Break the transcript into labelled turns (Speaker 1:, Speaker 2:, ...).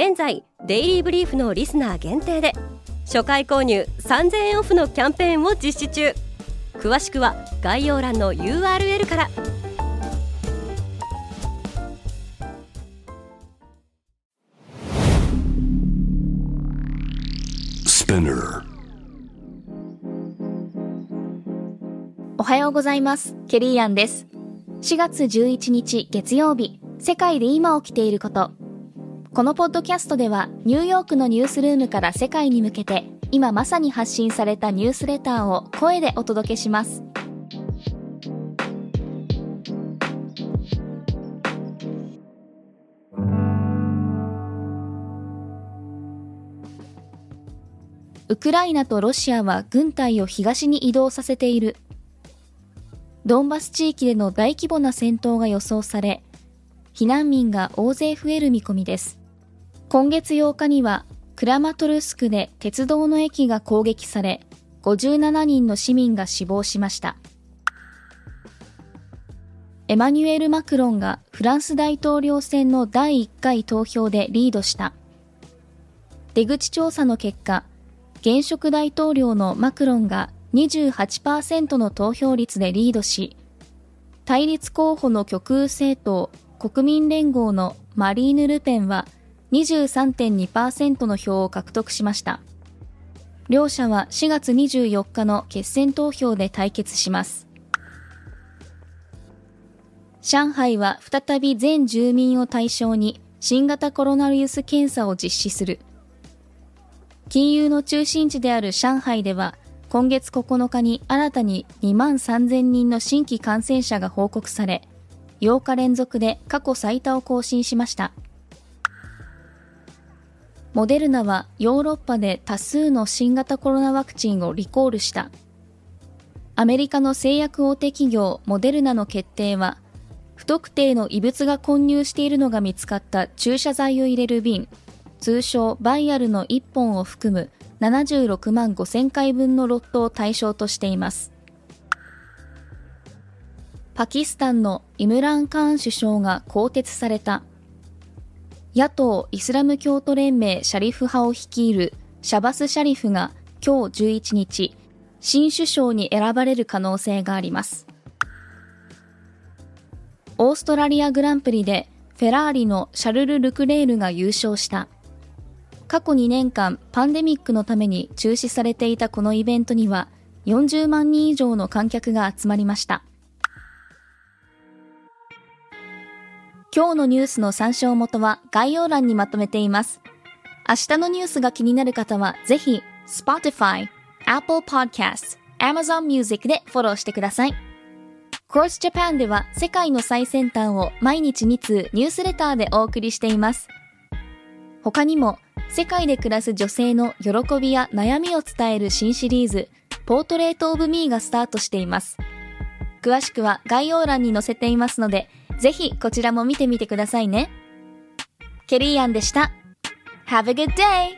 Speaker 1: 現在デイリーブリーフのリスナー限定で初回購入3000円オフのキャンペーンを実施中。詳しくは概要欄の URL から。
Speaker 2: おはようございます。ケリーアンです。4月11日月曜日世界で今起きていることこのポッドキャストではニューヨークのニュースルームから世界に向けて今まさに発信されたニュースレターを声でお届けします。ウクライナとロシアは軍隊を東に移動させている。ドンバス地域での大規模な戦闘が予想され避難民が大勢増える見込みです。今月8日にはクラマトルスクで鉄道の駅が攻撃され57人の市民が死亡しました。エマニュエル・マクロンがフランス大統領選の第1回投票でリードした。出口調査の結果現職大統領のマクロンが28%の投票率でリードし、対立候補の極右政党国民連合のマリーヌ・ルペンは23.2%の票を獲得しました。両者は4月24日の決選投票で対決します。上海は再び全住民を対象に新型コロナウイルス検査を実施する。金融の中心地である上海では、今月9日に新たに2万3000人の新規感染者が報告され、8日連続で過去最多を更新しました。モデルナはヨーロッパで多数の新型コロナワクチンをリコールした。アメリカの製薬大手企業モデルナの決定は、不特定の異物が混入しているのが見つかった注射剤を入れる瓶通称バイアルの1本を含む76万5000回分のロットを対象としています。パキスタンのイムラン・カーン首相が更迭された。野党イスラム教徒連盟シャリフ派を率いるシャバス・シャリフが今日11日、新首相に選ばれる可能性があります。オーストラリアグランプリでフェラーリのシャルル・ルクレールが優勝した。過去2年間パンデミックのために中止されていたこのイベントには40万人以上の観客が集まりました。今日のニュースの参照元は概要欄にまとめています。明日のニュースが気になる方はぜひ Spotify、Apple Podcasts、Amazon Music でフォローしてください。Course Japan では世界の最先端を毎日2通ニュースレターでお送りしています。他にも世界で暮らす女性の喜びや悩みを伝える新シリーズ、ポートレートオブミーがスタートしています。詳しくは概要欄に載せていますので、ぜひこちらも見てみてくださいね。ケリーアンでした。Have a good day!